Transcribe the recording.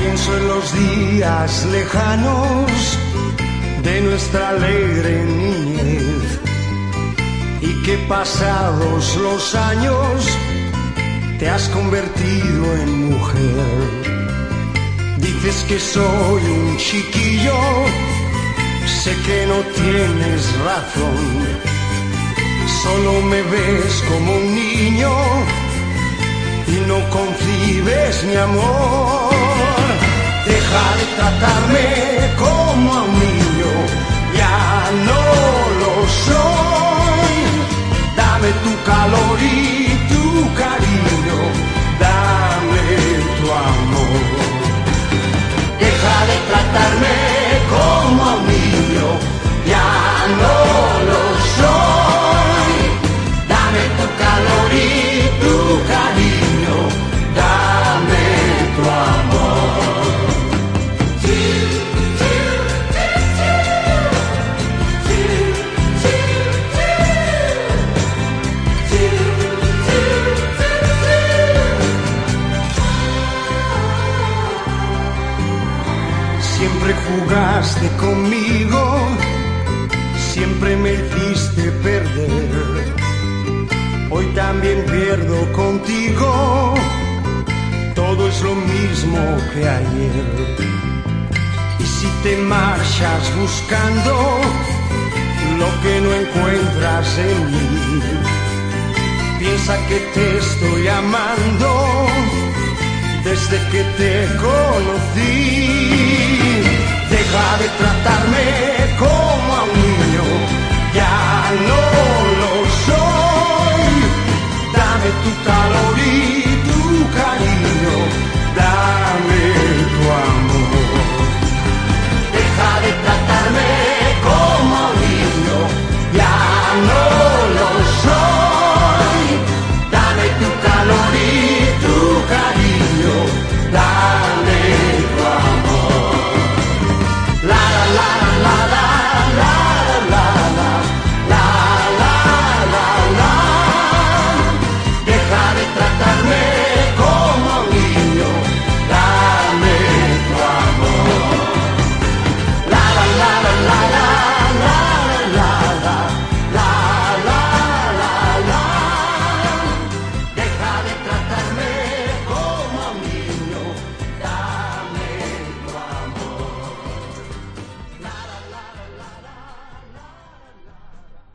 Pienso en los días lejanos de nuestra alegre niñez y que pasados los años te has convertido en mujer. Dices que soy un chiquillo, sé que no tienes razón, solo me ves como un niño y no concibes mi amor. matar. Jugaste conmigo, siempre me hiciste perder. Hoy también pierdo contigo, todo es lo mismo que ayer. Y si te marchas buscando lo que no encuentras en mí, piensa que te estoy amando desde que te conocí.